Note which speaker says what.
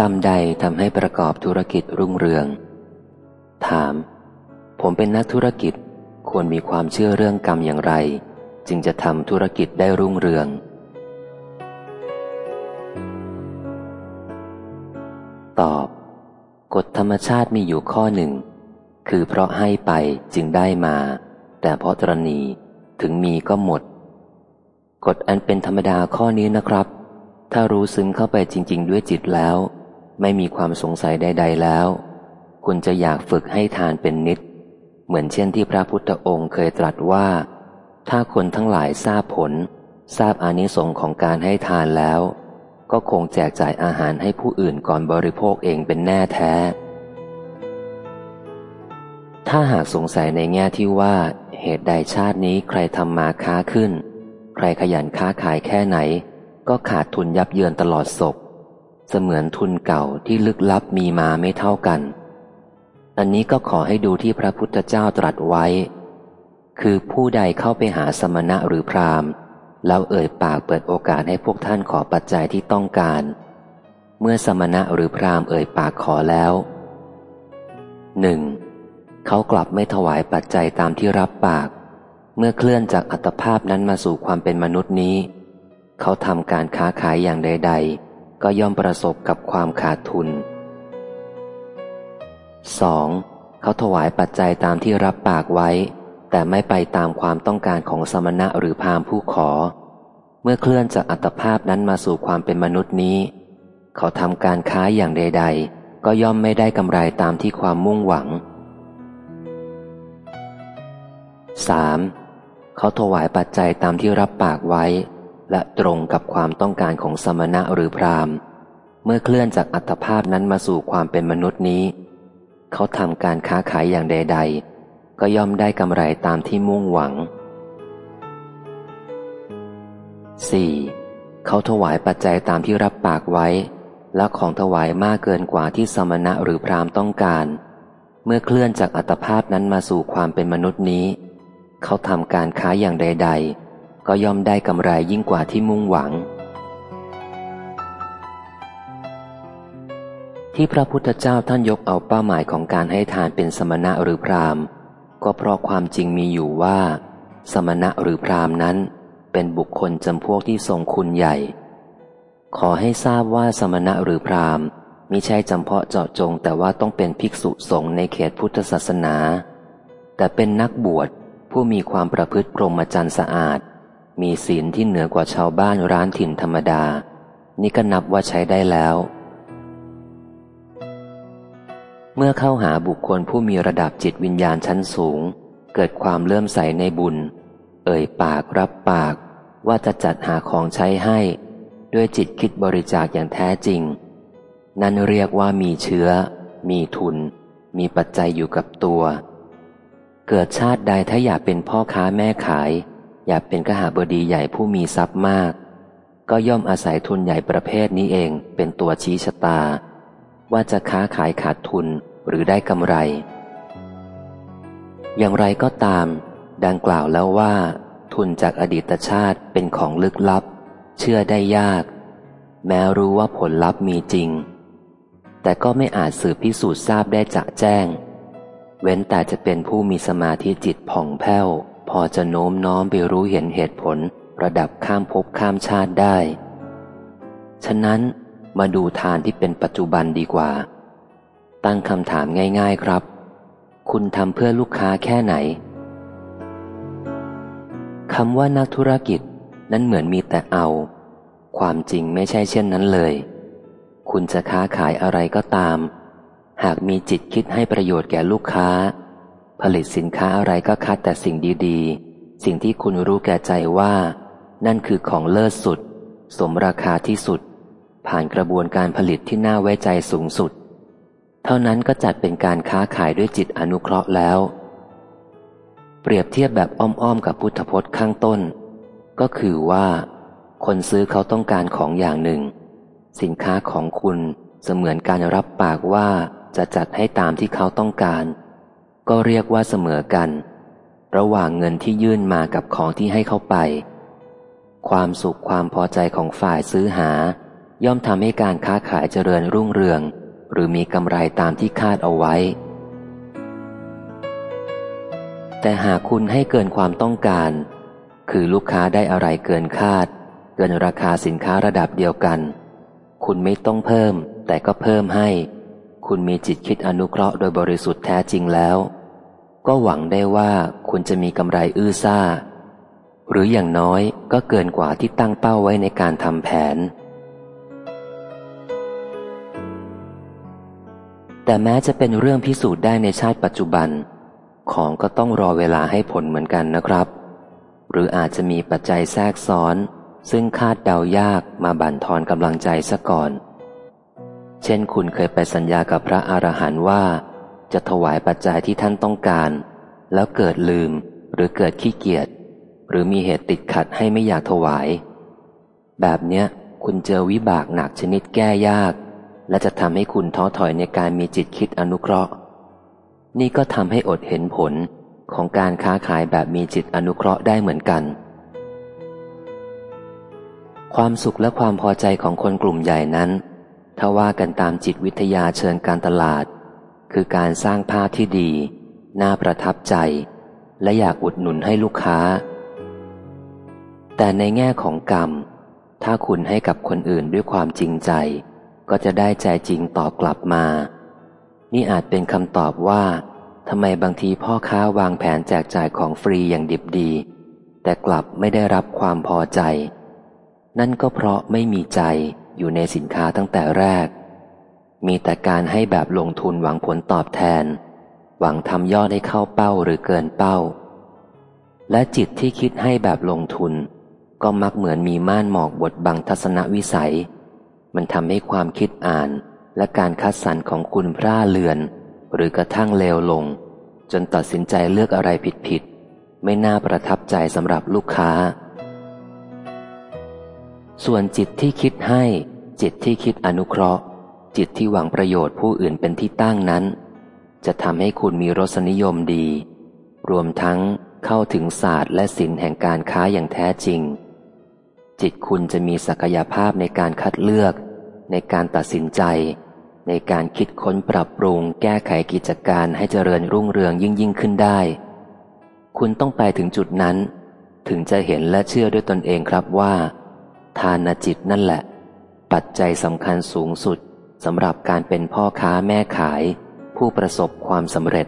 Speaker 1: กรรมใดทำให้ประกอบธุรกิจรุ่งเรือง ถาม ผมเป็นนักธุรกิจควรมีความเชื่อเรื่องกรรมอย่างไร จึงจะทำธุรกิจได้รุ่งเรือง ตอบ กฎธรรมชาติมีอยู่ข้อหนึ่ง คือเพราะให้ไปจึงได้มา แต่เพราะตรณีถึงมีก็หมด กฎอันเป็นธรรมดาข้อนี้นะครับ ถ้ารู้ซึ้งเข้าไปจริง ๆ ด้วยจิตแล้ว ไม่มีความสงสัยใด ๆ แล้ว คุณจะอยากฝึกให้ทานเป็นนิด เหมือนเช่นที่พระพุทธองค์เคยตรัสว่า ถ้าคนทั้งหลายทราบผล ทราบอานิสงค์ของการให้ทานแล้ว ก็คงแจกจ่ายอาหารให้ผู้อื่นก่อนบริโภคเองเป็นแน่แท้ ถ้าหากสงสัยในแง่ที่ว่า เหตุใดชาตินี้ใครทำมาค้าขึ้น ใครขยันค้าขายแค่ไหน ก็ขาดทุนยับเยินตลอดศก เสมือนทุนเก่าที่ลึกลับมีมาไม่เท่ากัน อันนี้ก็ขอให้ดูที่พระพุทธเจ้าตรัสไว้ คือผู้ใดเข้าไปหาสมณะหรือพราหมณ์แล้วเอ่ยปากเปิดโอกาสให้พวกท่านขอปัจจัยที่ต้องการ เมื่อสมณะหรือพราหมณ์เอ่ยปากขอแล้วหนึ่งเขากลับไม่ถวายปัจจัยตามที่รับปาก เมื่อเคลื่อนจากอัตภาพนั้นมาสู่ความเป็นมนุษย์นี้ เขาทำการค้าขายอย่างใด ๆ ก็ย่อมประสบกับความขาดทุน 2. เขาถวายปัจจัยตามที่รับปากไว้ แต่ไม่ไปตามความต้องการของสมณะหรือพามผู้ขอ เมื่อเคลื่อนจากอัตภาพนั้นมาสู่ความเป็นมนุษย์นี้ เขาทำการค้าอย่างใด ๆ ก็ย่อมไม่ได้กำไรตามที่ความมุ่งหวัง 3. เขาถวายปัจจัยตามที่รับปากไว้ และตรงกับความต้องการของสมณะหรือพรามเมื่อเคลื่อนจากอัตภาพนั้นมาสู่ความเป็นมนุษย์นี้ เขาทำการค้าขายอย่างใด ๆ ก็ย่อมได้กำไรตามที่มุ่งหวัง 4. เขาถวายปัจจัยตามที่รับปากไว้ และของถวายมากเกินกว่าที่สมณะหรือพรามต้องการ เมื่อเคลื่อนจากอัตภาพนั้นมาสู่ความเป็นมนุษย์นี้ เขาทำการค้าอย่างใด ๆ ก็ย่อมได้กำไรยิ่งกว่าที่มุ่งหวัง ที่พระพุทธเจ้าท่านยกเอาเป้าหมายของการให้ทานเป็นสมณะหรือพรามก็เพราะความจริงมีอยู่ว่า สมณะหรือพรามนั้น เป็นบุคคลจำพวกที่ทรงคุณใหญ่ ขอให้ทราบว่าสมณะหรือพรามมิใช่จำเพาะเจาะจงแต่ว่าต้องเป็นภิกษุสงฆ์ในเขตพุทธศาสนา แต่เป็นนักบวชผู้มีความประพฤติพรหมจรรย์สะอาด มีศีลที่เหนือกว่าชาวบ้านร้านถิ่นธรรมดา นี่ก็นับว่าใช้ได้แล้ว เมื่อเข้าหาบุคคลผู้มีระดับจิตวิญญาณชั้นสูง เกิดความเลื่อมใสในบุญ เอ่ยปากรับปากว่าจะจัดหาของใช้ให้ ด้วยจิตคิดบริจาคอย่างแท้จริง นั่นเรียกว่ามีเชื้อ มีทุน มีปัจจัยอยู่กับตัว เกิดชาติใดถ้าอยากเป็นพ่อค้าแม่ขาย อยากเป็นกหาบดีใหญ่ผู้มีทรัพย์มาก ก็ย่อมอาศัยทุนใหญ่ประเภทนี้เองเป็นตัวชี้ชะตา ว่าจะค้าขายขาดทุนหรือได้กำไร อย่างไรก็ตาม ดังกล่าวแล้วว่า ทุนจากอดีตชาติเป็นของลึกลับ เชื่อได้ยาก แม้รู้ว่าผลลัพธ์มีจริง แต่ก็ไม่อาจสืบพิสูจน์ทราบได้จะแจ้ง เว้นแต่จะเป็นผู้มีสมาธิจิตผ่องแผ้ว พอจะโน้มน้อมไปรู้เห็นเหตุผลระดับข้ามภพข้ามชาติได้ ฉะนั้นมาดูทานที่เป็นปัจจุบันดีกว่า ตั้งคำถามง่าย ๆครับ คุณทำเพื่อลูกค้าแค่ไหนคำว่านักธุรกิจนั้นเหมือนมีแต่เอา ความจริงไม่ใช่เช่นนั้นเลย คุณจะค้าขายอะไรก็ตาม หากมีจิตคิดให้ประโยชน์แก่ลูกค้า ผลิตสินค้าอะไรก็คัดแต่สิ่งดีๆ สิ่งที่คุณรู้แก่ใจว่า นั่นคือของเลิศสุด สมราคาที่สุด ผ่านกระบวนการผลิตที่น่าไว้ใจสูงสุด เท่านั้นก็จัดเป็นการค้าขายด้วยจิตอนุเคราะห์แล้ว เปรียบเทียบแบบอ้อมๆ กับพุทธพจน์ข้างต้น ก็คือว่า คนซื้อเขาต้องการของอย่างหนึ่ง สินค้าของคุณเสมือนการรับปากว่าจะจัดให้ตามที่เขาต้องการ ก็เรียกว่าเสมอกัน ระหว่างเงินที่ยื่นมากับของที่ให้เขาไป ความสุขความพอใจของฝ่ายซื้อหา ย่อมทำให้การค้าขายเจริญรุ่งเรือง หรือมีกำไรตามที่คาดเอาไว้ แต่หากคุณให้เกินความต้องการ คือลูกค้าได้อะไรเกินคาด เกินราคาสินค้าระดับเดียวกัน คุณไม่ต้องเพิ่ม แต่ก็เพิ่มให้ คุณมีจิตคิดอนุเคราะห์โดยบริสุทธิ์แท้จริงแล้ว ก็หวังได้ว่าคุณจะมีกำไรอื้อซ่า หรืออย่างน้อยก็เกินกว่าที่ตั้งเป้าไว้ในการทำแผน แต่แม้จะเป็นเรื่องพิสูจน์ได้ในชาติปัจจุบัน ของก็ต้องรอเวลาให้ผลเหมือนกันนะครับ หรืออาจจะมีปัจจัยแทรกซ้อน ซึ่งคาดเดายากมาบั่นทอนกำลังใจซะก่อน เช่นคุณเคยไปสัญญากับพระอรหันต์ว่า จะถวายปัจจัยที่ท่านต้องการ แล้วเกิดลืมหรือเกิดขี้เกียจหรือมีเหตุติดขัดให้ไม่อยากถวาย แบบเนี้ยคุณเจอวิบากหนักชนิดแก้ยาก และจะทำให้คุณท้อถอยในการมีจิตคิดอนุเคราะห์ นี่ก็ทำให้อดเห็นผลของการค้าขายแบบมีจิตอนุเคราะห์ได้เหมือนกัน ความสุขและความพอใจของคนกลุ่มใหญ่นั้น ถ้าว่ากันตามจิตวิทยาเชิญการตลาด คือการสร้างภาพที่ดี น่าประทับใจ และอยากอุดหนุนให้ลูกค้า แต่ในแง่ของกรรม ถ้าคุณให้กับคนอื่นด้วยความจริงใจ ก็จะได้ใจจริงตอบกลับมา นี่อาจเป็นคำตอบว่าทำไมบางทีพ่อค้าวางแผนแจกจ่ายของฟรีอย่างดิบดี แต่กลับไม่ได้รับความพอใจ นั่นก็เพราะไม่มีใจ อยู่ในสินค้าตั้งแต่แรก มีแต่การให้แบบลงทุนหวังผลตอบแทน หวังทำยอดให้เข้าเป้าหรือเกินเป้า และจิตที่คิดให้แบบลงทุน ก็มักเหมือนมีม่านหมอกบดบังทัศนวิสัย มันทำให้ความคิดอ่านและการคัดสรรของคุณพร่าเลือน หรือกระทั่งเลวลง จนตัดสินใจเลือกอะไรผิดๆไม่น่าประทับใจสำหรับลูกค้า ส่วนจิตที่คิดให้ จิตที่คิดอนุเคราะห์ จิตที่หวังประโยชน์ผู้อื่นเป็นที่ตั้งนั้น จะทำให้คุณมีรสนิยมดี รวมทั้งเข้าถึงศาสตร์และศิลแห่งการค้าอย่างแท้จริง จิตคุณจะมีศักยภาพในการคัดเลือก ในการตัดสินใจ ในการคิดค้นปรับปรุง แก้ไขกิจการให้เจริญรุ่งเรืองยิ่งยิ่งขึ้นได้ คุณต้องไปถึงจุดนั้น ถึงจะเห็นและเชื่อด้วยตนเองครับว่า ทานจิตนั่นแหละ ปัจจัยสำคัญสูงสุดสำหรับการเป็นพ่อค้าแม่ขาย ผู้ประสบความสำเร็จ